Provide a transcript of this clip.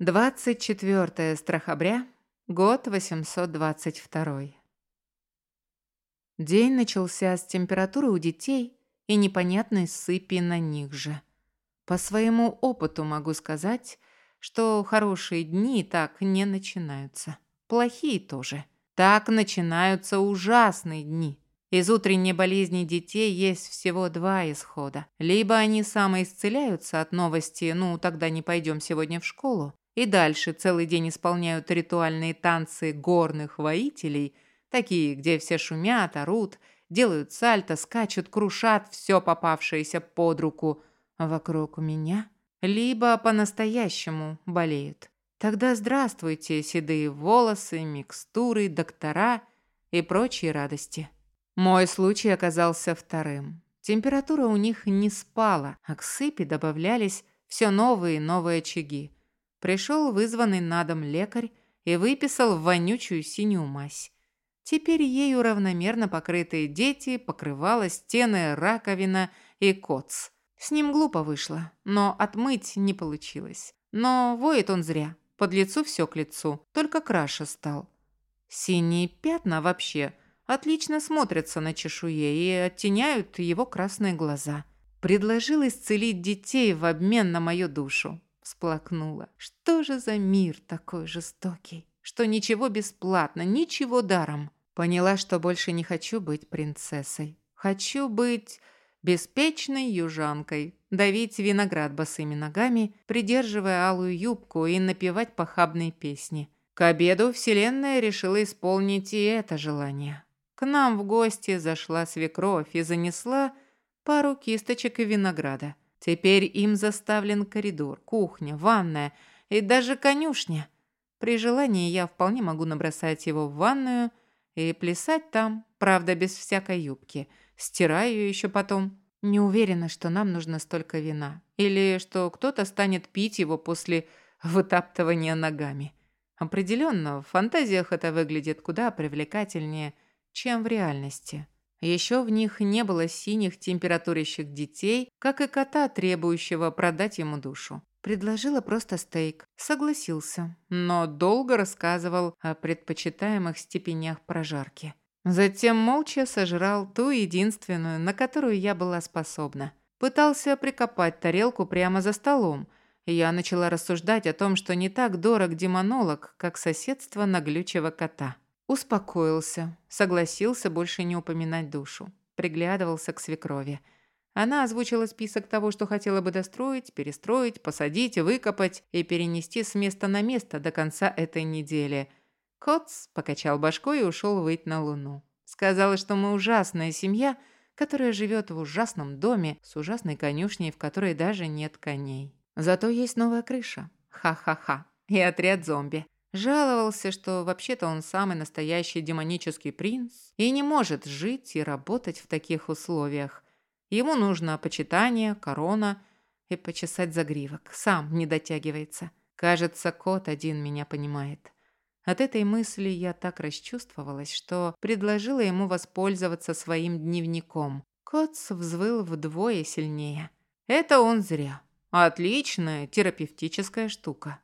24 страхобря, год 822. День начался с температуры у детей и непонятной сыпи на них же. По своему опыту могу сказать, что хорошие дни так не начинаются. Плохие тоже. Так начинаются ужасные дни. Из утренней болезни детей есть всего два исхода. Либо они самоисцеляются от новости «ну, тогда не пойдем сегодня в школу», и дальше целый день исполняют ритуальные танцы горных воителей, такие, где все шумят, орут, делают сальто, скачут, крушат все попавшееся под руку вокруг меня, либо по-настоящему болеют. Тогда здравствуйте, седые волосы, микстуры, доктора и прочие радости. Мой случай оказался вторым. Температура у них не спала, а к сыпи добавлялись все новые и новые очаги. Пришел вызванный на дом лекарь и выписал вонючую синюю мазь. Теперь ею равномерно покрытые дети, покрывала стены, раковина и коц. С ним глупо вышло, но отмыть не получилось. Но воет он зря, под лицу все к лицу, только краше стал. Синие пятна вообще отлично смотрятся на чешуе и оттеняют его красные глаза. Предложил исцелить детей в обмен на мою душу всплакнула. Что же за мир такой жестокий, что ничего бесплатно, ничего даром. Поняла, что больше не хочу быть принцессой. Хочу быть беспечной южанкой, давить виноград босыми ногами, придерживая алую юбку и напевать похабные песни. К обеду Вселенная решила исполнить и это желание. К нам в гости зашла свекровь и занесла пару кисточек и винограда. Теперь им заставлен коридор, кухня, ванная и даже конюшня. При желании я вполне могу набросать его в ванную и плясать там, правда, без всякой юбки. Стираю ее еще потом. Не уверена, что нам нужно столько вина. Или что кто-то станет пить его после вытаптывания ногами. Определенно, в фантазиях это выглядит куда привлекательнее, чем в реальности. Еще в них не было синих температурящих детей, как и кота, требующего продать ему душу. Предложила просто стейк. Согласился, но долго рассказывал о предпочитаемых степенях прожарки. Затем молча сожрал ту единственную, на которую я была способна. Пытался прикопать тарелку прямо за столом. Я начала рассуждать о том, что не так дорог демонолог, как соседство наглючего кота. Успокоился, согласился больше не упоминать душу. Приглядывался к свекрови. Она озвучила список того, что хотела бы достроить, перестроить, посадить, выкопать и перенести с места на место до конца этой недели. Коц покачал башкой и ушел выть на луну. Сказала, что мы ужасная семья, которая живет в ужасном доме с ужасной конюшней, в которой даже нет коней. Зато есть новая крыша. Ха-ха-ха. И отряд зомби. Жаловался, что вообще-то он самый настоящий демонический принц и не может жить и работать в таких условиях. Ему нужно почитание, корона и почесать загривок. Сам не дотягивается. Кажется, кот один меня понимает. От этой мысли я так расчувствовалась, что предложила ему воспользоваться своим дневником. Кот взвыл вдвое сильнее. Это он зря. Отличная терапевтическая штука.